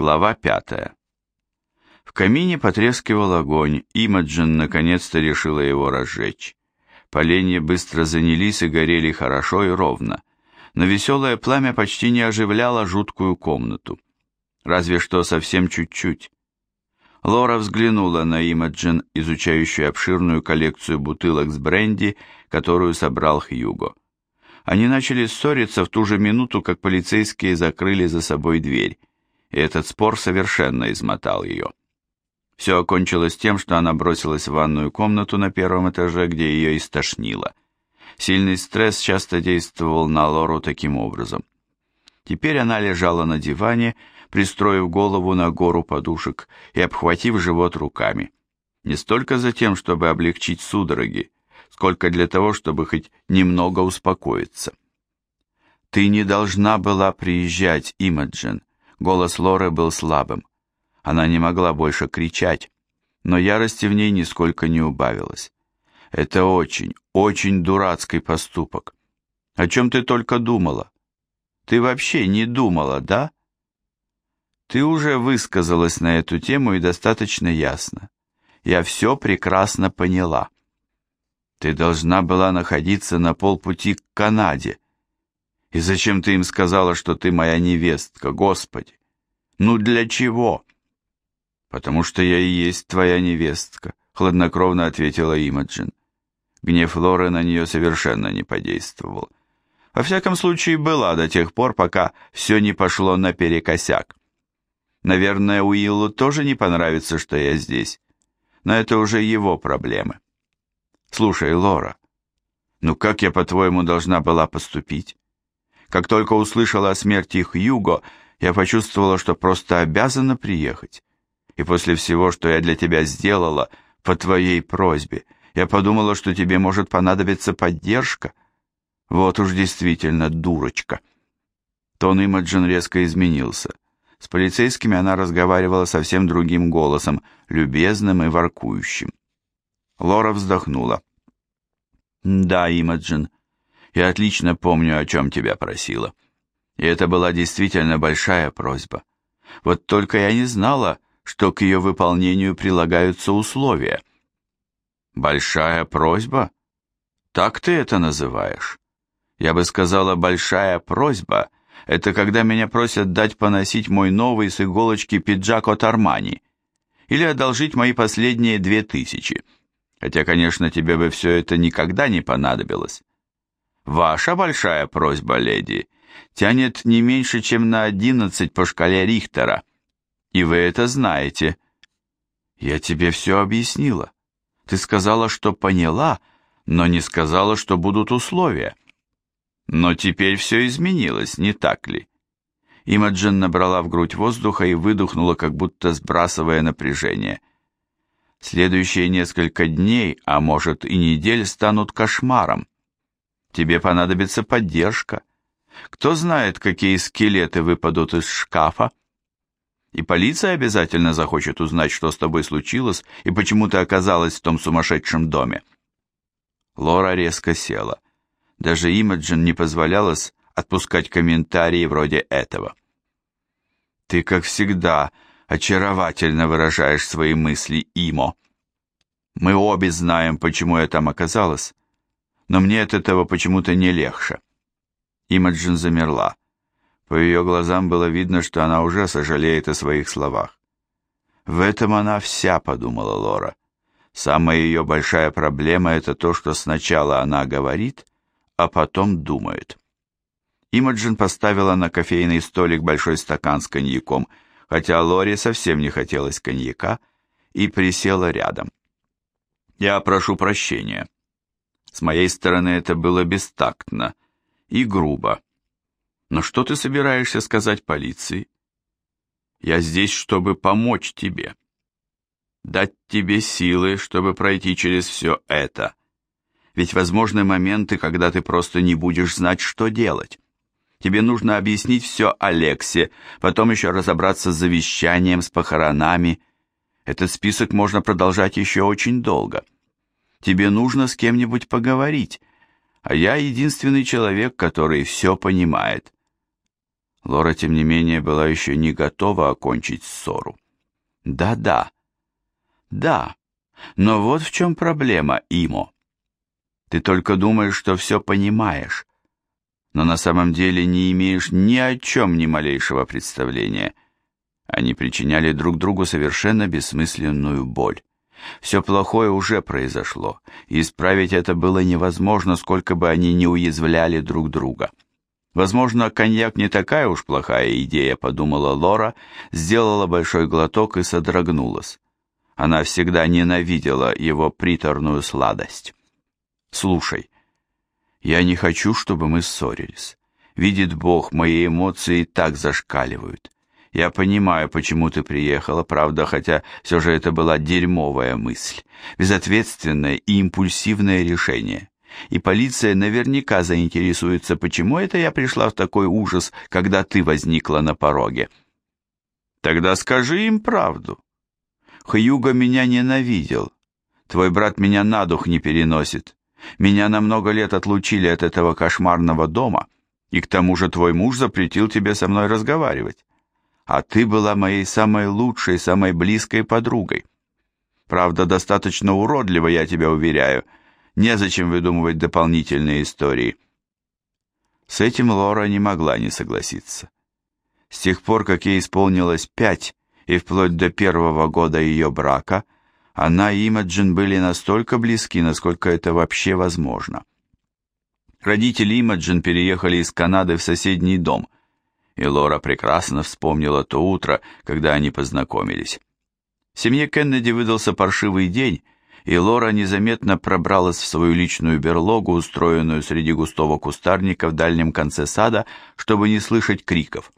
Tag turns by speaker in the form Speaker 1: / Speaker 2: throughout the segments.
Speaker 1: Глава пятая. В камине потрескивал огонь, Имаджин наконец-то решила его разжечь. Поленья быстро занялись и горели хорошо и ровно, но веселое пламя почти не оживляло жуткую комнату. Разве что совсем чуть-чуть. Лора взглянула на Имаджин, изучающую обширную коллекцию бутылок с бренди, которую собрал Хьюго. Они начали ссориться в ту же минуту, как полицейские закрыли за собой дверь, и этот спор совершенно измотал ее. Все окончилось тем, что она бросилась в ванную комнату на первом этаже, где ее истошнило. Сильный стресс часто действовал на Лору таким образом. Теперь она лежала на диване, пристроив голову на гору подушек и обхватив живот руками. Не столько за тем, чтобы облегчить судороги, сколько для того, чтобы хоть немного успокоиться. «Ты не должна была приезжать, Имаджин», — голос Лоры был слабым. Она не могла больше кричать, но ярости в ней нисколько не убавилось. Это очень, очень дурацкий поступок. О чем ты только думала? Ты вообще не думала, да? Ты уже высказалась на эту тему и достаточно ясно. Я все прекрасно поняла. Ты должна была находиться на полпути к Канаде. И зачем ты им сказала, что ты моя невестка, Господи? Ну для чего? Потому что я и есть твоя невестка, хладнокровно ответила Имаджин. Гнев Лоры на нее совершенно не подействовал. Во всяком случае, была до тех пор, пока все не пошло наперекосяк. Наверное, Уиллу тоже не понравится, что я здесь. Но это уже его проблемы. Слушай, Лора, ну как я, по-твоему, должна была поступить? Как только услышала о смерти Хьюго, я почувствовала, что просто обязана приехать. И после всего, что я для тебя сделала, по твоей просьбе, я подумала, что тебе может понадобиться поддержка. Вот уж действительно дурочка. Тон Имаджин резко изменился. С полицейскими она разговаривала совсем другим голосом, любезным и воркующим. Лора вздохнула. «Да, Имаджин, я отлично помню, о чем тебя просила. И это была действительно большая просьба. Вот только я не знала, что к ее выполнению прилагаются условия». «Большая просьба? Так ты это называешь?» «Я бы сказала, большая просьба — это когда меня просят дать поносить мой новый с иголочки пиджак от Армани или одолжить мои последние две тысячи. Хотя, конечно, тебе бы все это никогда не понадобилось. Ваша большая просьба, леди, тянет не меньше, чем на одиннадцать по шкале Рихтера. И вы это знаете. Я тебе все объяснила. Ты сказала, что поняла, но не сказала, что будут условия. Но теперь все изменилось, не так ли? Имаджин набрала в грудь воздуха и выдохнула, как будто сбрасывая напряжение. Следующие несколько дней, а может и недель, станут кошмаром. Тебе понадобится поддержка. Кто знает, какие скелеты выпадут из шкафа? И полиция обязательно захочет узнать, что с тобой случилось и почему ты оказалась в том сумасшедшем доме. Лора резко села. Даже Имаджин не позволялось отпускать комментарии вроде этого. «Ты, как всегда, очаровательно выражаешь свои мысли, Имо. Мы обе знаем, почему я там оказалась, но мне от этого почему-то не легче». Имаджин замерла. По ее глазам было видно, что она уже сожалеет о своих словах. «В этом она вся», — подумала Лора. «Самая ее большая проблема — это то, что сначала она говорит, а потом думает. Имаджин поставила на кофейный столик большой стакан с коньяком, хотя Лори совсем не хотелось коньяка, и присела рядом. «Я прошу прощения. С моей стороны это было бестактно и грубо. Но что ты собираешься сказать полиции? Я здесь, чтобы помочь тебе. Дать тебе силы, чтобы пройти через все это ведь возможны моменты, когда ты просто не будешь знать, что делать. Тебе нужно объяснить все Алексе, потом еще разобраться с завещанием, с похоронами. Этот список можно продолжать еще очень долго. Тебе нужно с кем-нибудь поговорить, а я единственный человек, который все понимает. Лора, тем не менее, была еще не готова окончить ссору. «Да-да, да, но вот в чем проблема, Имо. Ты только думаешь, что все понимаешь, но на самом деле не имеешь ни о чем ни малейшего представления. Они причиняли друг другу совершенно бессмысленную боль. Все плохое уже произошло, и исправить это было невозможно, сколько бы они ни уязвляли друг друга. Возможно, коньяк не такая уж плохая идея, подумала Лора, сделала большой глоток и содрогнулась. Она всегда ненавидела его приторную сладость. «Слушай, я не хочу, чтобы мы ссорились. Видит Бог, мои эмоции так зашкаливают. Я понимаю, почему ты приехала, правда, хотя все же это была дерьмовая мысль, безответственное и импульсивное решение. И полиция наверняка заинтересуется, почему это я пришла в такой ужас, когда ты возникла на пороге. Тогда скажи им правду. Хьюго меня ненавидел. Твой брат меня на дух не переносит. Меня на много лет отлучили от этого кошмарного дома, и к тому же твой муж запретил тебе со мной разговаривать. А ты была моей самой лучшей, самой близкой подругой. Правда, достаточно уродливо, я тебя уверяю. Незачем выдумывать дополнительные истории. С этим Лора не могла не согласиться. С тех пор, как ей исполнилось пять, и вплоть до первого года ее брака – она и Имаджин были настолько близки, насколько это вообще возможно. Родители Имаджин переехали из Канады в соседний дом, и Лора прекрасно вспомнила то утро, когда они познакомились. В семье Кеннеди выдался паршивый день, и Лора незаметно пробралась в свою личную берлогу, устроенную среди густого кустарника в дальнем конце сада, чтобы не слышать криков.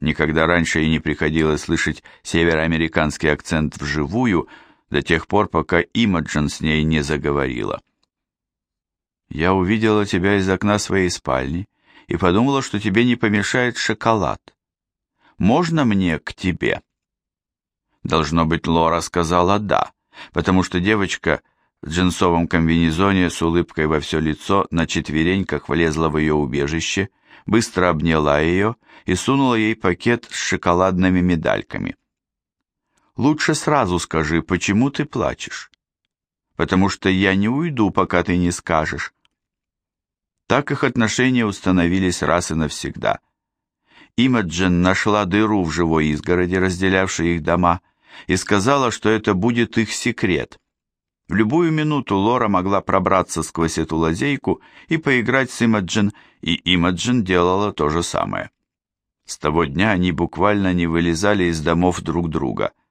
Speaker 1: Никогда раньше ей не приходилось слышать североамериканский акцент вживую, до тех пор, пока Имаджин с ней не заговорила. «Я увидела тебя из окна своей спальни и подумала, что тебе не помешает шоколад. Можно мне к тебе?» Должно быть, Лора сказала «да», потому что девочка в джинсовом комбинезоне с улыбкой во все лицо на четвереньках влезла в ее убежище, быстро обняла ее и сунула ей пакет с шоколадными медальками. Лучше сразу скажи, почему ты плачешь. Потому что я не уйду, пока ты не скажешь. Так их отношения установились раз и навсегда. Имаджин нашла дыру в живой изгороди, разделявшей их дома, и сказала, что это будет их секрет. В любую минуту Лора могла пробраться сквозь эту лазейку и поиграть с Имаджин, и Имаджин делала то же самое. С того дня они буквально не вылезали из домов друг друга –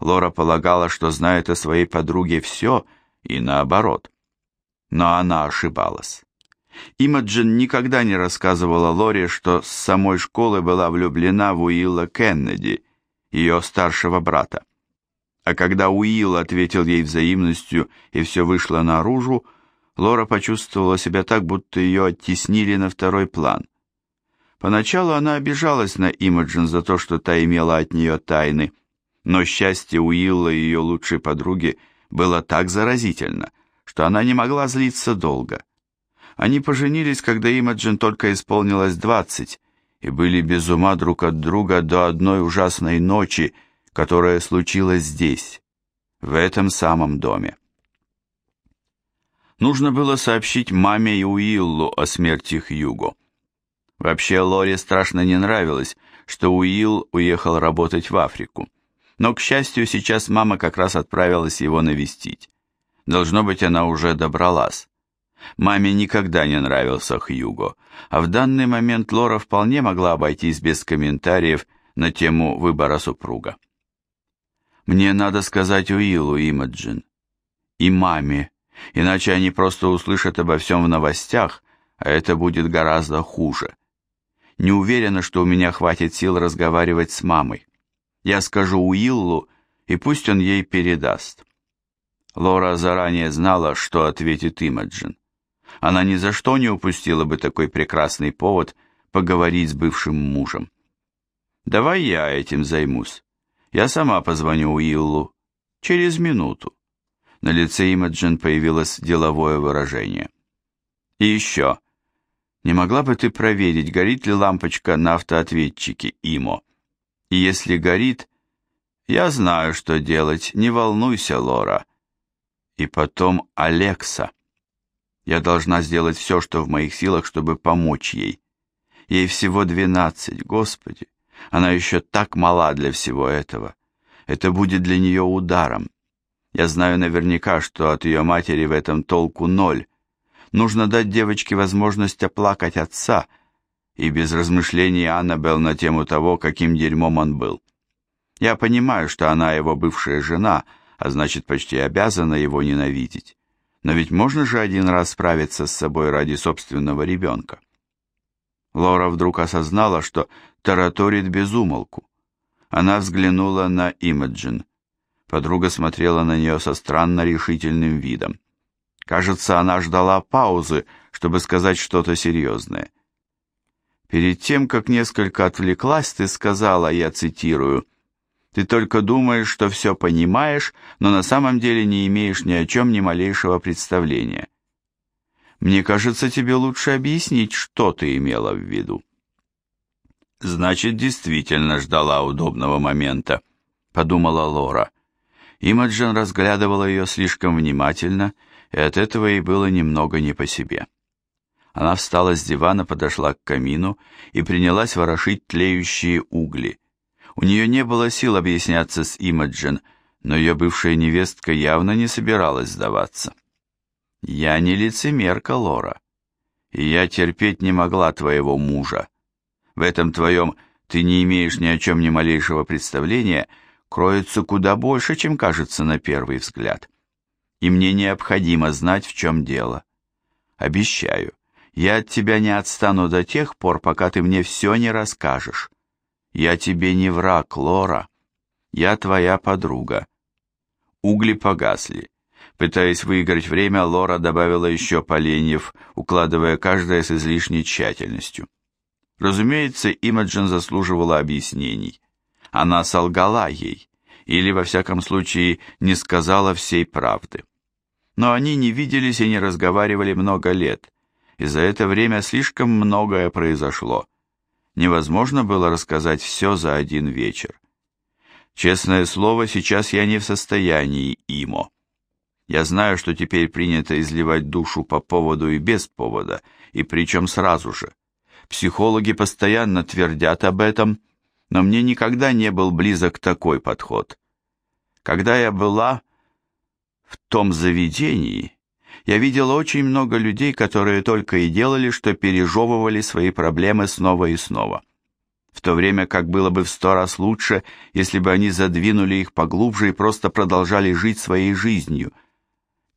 Speaker 1: Лора полагала, что знает о своей подруге все, и наоборот. Но она ошибалась. Имаджин никогда не рассказывала Лоре, что с самой школы была влюблена в Уилла Кеннеди, ее старшего брата. А когда Уилл ответил ей взаимностью и все вышло наружу, Лора почувствовала себя так, будто ее оттеснили на второй план. Поначалу она обижалась на Имаджин за то, что та имела от нее тайны, но счастье Уилла и ее лучшей подруги было так заразительно, что она не могла злиться долго. Они поженились, когда Имаджин только исполнилось двадцать, и были без ума друг от друга до одной ужасной ночи, которая случилась здесь, в этом самом доме. Нужно было сообщить маме и Уиллу о смерти Хьюго. Вообще Лоре страшно не нравилось, что Уилл уехал работать в Африку. Но, к счастью, сейчас мама как раз отправилась его навестить. Должно быть, она уже добралась. Маме никогда не нравился Хьюго, а в данный момент Лора вполне могла обойтись без комментариев на тему выбора супруга. «Мне надо сказать Уиллу, Имаджин, и маме, иначе они просто услышат обо всем в новостях, а это будет гораздо хуже. Не уверена, что у меня хватит сил разговаривать с мамой. Я скажу Уиллу, и пусть он ей передаст. Лора заранее знала, что ответит Имаджин. Она ни за что не упустила бы такой прекрасный повод поговорить с бывшим мужем. «Давай я этим займусь. Я сама позвоню Уиллу. Через минуту». На лице Имаджин появилось деловое выражение. «И еще. Не могла бы ты проверить, горит ли лампочка на автоответчике ИМО? И если горит, я знаю, что делать, не волнуйся, Лора. И потом Алекса. Я должна сделать все, что в моих силах, чтобы помочь ей. Ей всего двенадцать, Господи. Она еще так мала для всего этого. Это будет для нее ударом. Я знаю наверняка, что от ее матери в этом толку ноль. Нужно дать девочке возможность оплакать отца, и без размышлений Аннабелл на тему того, каким дерьмом он был. Я понимаю, что она его бывшая жена, а значит, почти обязана его ненавидеть. Но ведь можно же один раз справиться с собой ради собственного ребенка. Лора вдруг осознала, что тараторит без умолку. Она взглянула на Имаджин. Подруга смотрела на нее со странно решительным видом. Кажется, она ждала паузы, чтобы сказать что-то серьезное. Перед тем, как несколько отвлеклась, ты сказала, я цитирую, «Ты только думаешь, что все понимаешь, но на самом деле не имеешь ни о чем ни малейшего представления». Мне кажется, тебе лучше объяснить, что ты имела в виду. Значит, действительно ждала удобного момента, подумала Лора. Имаджин разглядывала ее слишком внимательно, и от этого ей было немного не по себе. Она встала с дивана, подошла к камину и принялась ворошить тлеющие угли. У нее не было сил объясняться с Имаджин, но ее бывшая невестка явно не собиралась сдаваться. Я не лицемерка, Лора. И я терпеть не могла твоего мужа. В этом твоем «ты не имеешь ни о чем ни малейшего представления» кроется куда больше, чем кажется на первый взгляд. И мне необходимо знать, в чем дело. Обещаю, я от тебя не отстану до тех пор, пока ты мне все не расскажешь. Я тебе не враг, Лора. Я твоя подруга. Угли погасли. Пытаясь выиграть время, Лора добавила еще поленьев, укладывая каждое с излишней тщательностью. Разумеется, Имаджин заслуживала объяснений. Она солгала ей, или, во всяком случае, не сказала всей правды. Но они не виделись и не разговаривали много лет, и за это время слишком многое произошло. Невозможно было рассказать все за один вечер. Честное слово, сейчас я не в состоянии, Имо. Я знаю, что теперь принято изливать душу по поводу и без повода, и причем сразу же. Психологи постоянно твердят об этом, но мне никогда не был близок такой подход. Когда я была в том заведении, я видела очень много людей, которые только и делали, что пережевывали свои проблемы снова и снова. В то время как было бы в сто раз лучше, если бы они задвинули их поглубже и просто продолжали жить своей жизнью –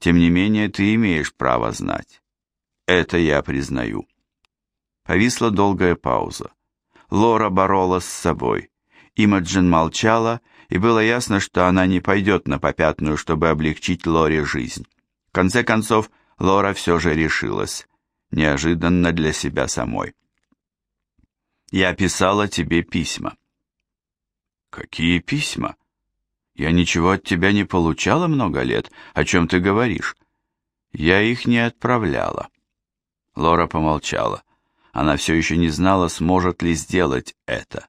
Speaker 1: тем не менее, ты имеешь право знать. Это я признаю. Повисла долгая пауза. Лора боролась с собой. Имаджин молчала, и было ясно, что она не пойдет на попятную, чтобы облегчить Лоре жизнь. В конце концов, Лора все же решилась. Неожиданно для себя самой. «Я писала тебе письма». «Какие письма?» Я ничего от тебя не получала много лет. О чем ты говоришь? Я их не отправляла. Лора помолчала. Она все еще не знала, сможет ли сделать это.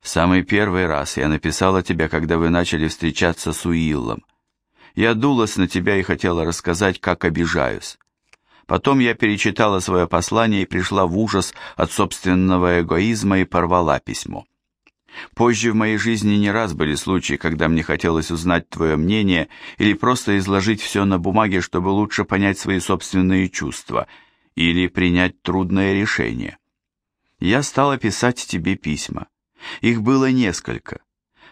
Speaker 1: В самый первый раз я написала тебе, когда вы начали встречаться с Уиллом. Я дулась на тебя и хотела рассказать, как обижаюсь. Потом я перечитала свое послание и пришла в ужас от собственного эгоизма и порвала письмо. Позже в моей жизни не раз были случаи, когда мне хотелось узнать твое мнение или просто изложить все на бумаге, чтобы лучше понять свои собственные чувства или принять трудное решение. Я стала писать тебе письма. Их было несколько.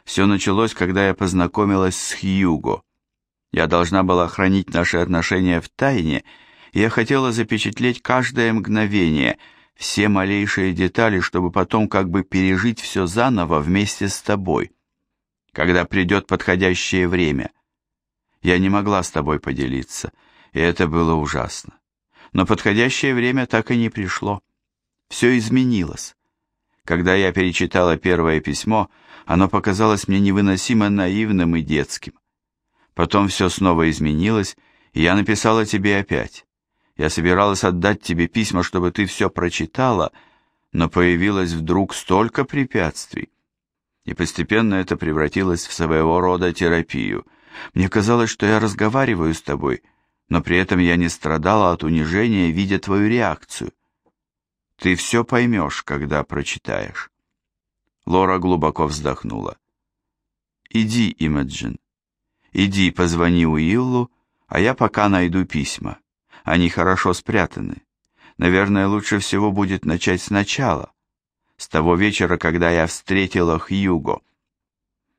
Speaker 1: Все началось, когда я познакомилась с Хьюго. Я должна была хранить наши отношения в тайне, я хотела запечатлеть каждое мгновение – все малейшие детали, чтобы потом как бы пережить все заново вместе с тобой, когда придет подходящее время. Я не могла с тобой поделиться, и это было ужасно. Но подходящее время так и не пришло. Все изменилось. Когда я перечитала первое письмо, оно показалось мне невыносимо наивным и детским. Потом все снова изменилось, и я написала тебе опять. Я собиралась отдать тебе письма, чтобы ты все прочитала, но появилось вдруг столько препятствий. И постепенно это превратилось в своего рода терапию. Мне казалось, что я разговариваю с тобой, но при этом я не страдала от унижения, видя твою реакцию. Ты все поймешь, когда прочитаешь. Лора глубоко вздохнула. Иди, Имаджин. Иди, позвони Уиллу, а я пока найду письма. Они хорошо спрятаны. Наверное, лучше всего будет начать сначала, с того вечера, когда я встретила Хьюго.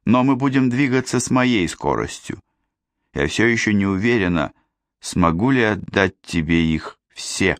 Speaker 1: Но мы будем двигаться с моей скоростью. Я все еще не уверена, смогу ли отдать тебе их все.